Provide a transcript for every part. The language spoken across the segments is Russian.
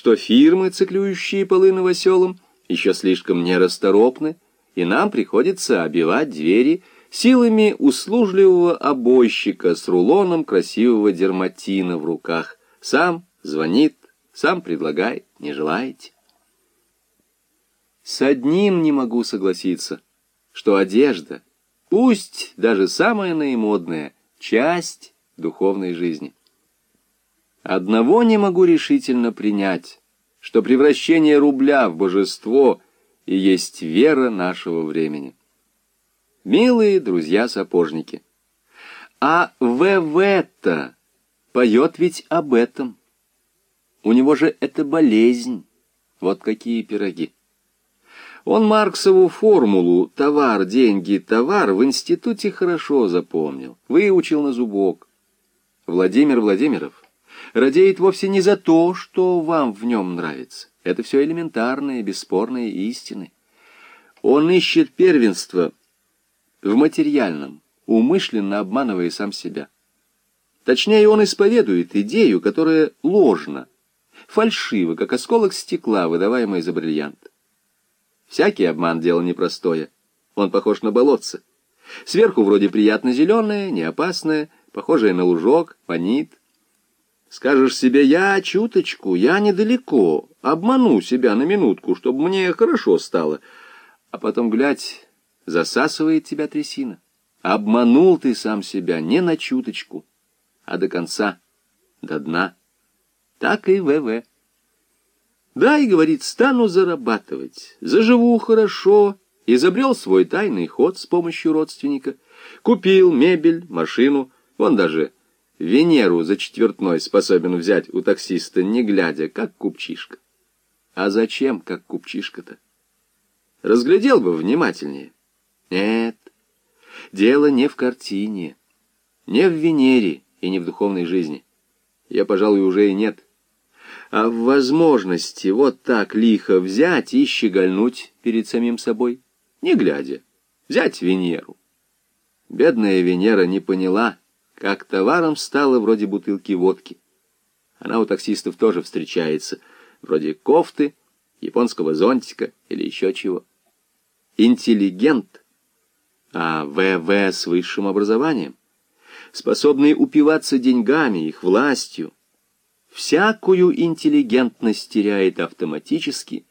что фирмы, циклюющие полы новоселом, еще слишком нерасторопны, и нам приходится обивать двери силами услужливого обойщика с рулоном красивого дерматина в руках. Сам звонит, сам предлагает, не желаете. С одним не могу согласиться, что одежда, пусть даже самая наимодная, часть духовной жизни. Одного не могу решительно принять, что превращение рубля в божество и есть вера нашего времени. Милые друзья-сапожники, а ВВ-то поет ведь об этом. У него же это болезнь. Вот какие пироги. Он Марксову формулу «товар, деньги, товар» в институте хорошо запомнил, выучил на зубок. Владимир Владимиров радеет вовсе не за то, что вам в нем нравится. Это все элементарные, бесспорные истины. Он ищет первенство в материальном, умышленно обманывая сам себя. Точнее, он исповедует идею, которая ложна, фальшива, как осколок стекла, выдаваемый за бриллиант. Всякий обман — дело непростое. Он похож на болотце. Сверху вроде приятно зеленое, не опасное, похожее на лужок, манит. Скажешь себе, я чуточку, я недалеко, обману себя на минутку, чтобы мне хорошо стало. А потом, глядь, засасывает тебя трясина. Обманул ты сам себя не на чуточку, а до конца, до дна. Так и ВВ. Да, и говорит, стану зарабатывать, заживу хорошо, изобрел свой тайный ход с помощью родственника, купил мебель, машину, он даже Венеру за четвертной способен взять у таксиста, не глядя, как купчишка. А зачем, как купчишка-то? Разглядел бы внимательнее. Нет, дело не в картине, не в Венере и не в духовной жизни. Я, пожалуй, уже и нет а в возможности вот так лихо взять и щегольнуть перед самим собой, не глядя, взять Венеру. Бедная Венера не поняла, как товаром стала вроде бутылки водки. Она у таксистов тоже встречается, вроде кофты, японского зонтика или еще чего. Интеллигент, а ВВ с высшим образованием, способный упиваться деньгами, их властью, всякую интеллигентность теряет автоматически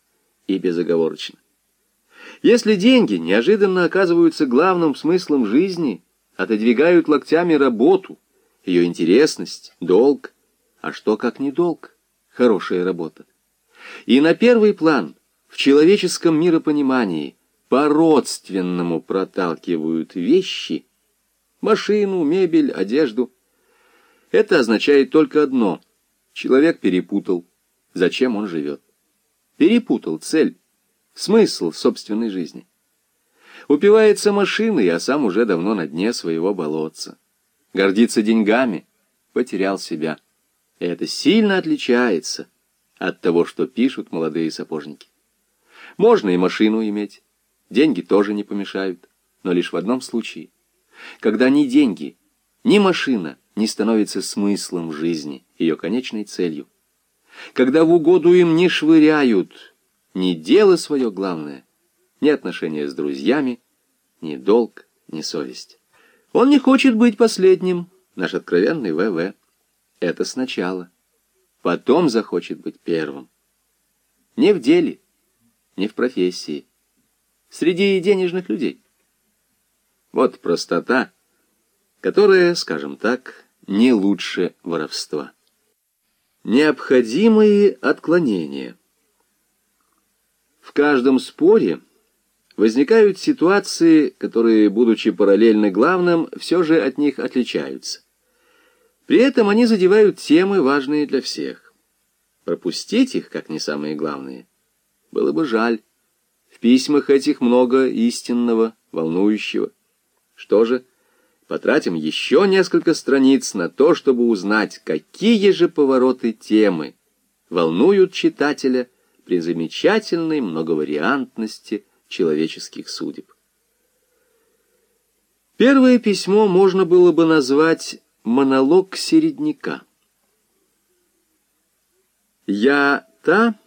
и безоговорочно. Если деньги неожиданно оказываются главным смыслом жизни, отодвигают локтями работу, ее интересность, долг, а что как не долг, хорошая работа. И на первый план в человеческом миропонимании по-родственному проталкивают вещи, машину, мебель, одежду. Это означает только одно — Человек перепутал, зачем он живет. Перепутал цель, смысл собственной жизни. Упивается машиной, а сам уже давно на дне своего болотца. Гордится деньгами, потерял себя. И это сильно отличается от того, что пишут молодые сапожники. Можно и машину иметь, деньги тоже не помешают, но лишь в одном случае. Когда ни деньги, ни машина не становится смыслом жизни, ее конечной целью. Когда в угоду им не швыряют ни дело свое главное, ни отношения с друзьями, ни долг, ни совесть. Он не хочет быть последним, наш откровенный ВВ. Это сначала. Потом захочет быть первым. Не в деле, не в профессии. Среди денежных людей. Вот простота, которая, скажем так, не лучше воровства. Необходимые отклонения. В каждом споре возникают ситуации, которые, будучи параллельны главным, все же от них отличаются. При этом они задевают темы, важные для всех. Пропустить их, как не самые главные, было бы жаль. В письмах этих много истинного, волнующего. Что же, потратим еще несколько страниц на то, чтобы узнать, какие же повороты темы волнуют читателя при замечательной многовариантности человеческих судеб. Первое письмо можно было бы назвать «Монолог середняка». Я та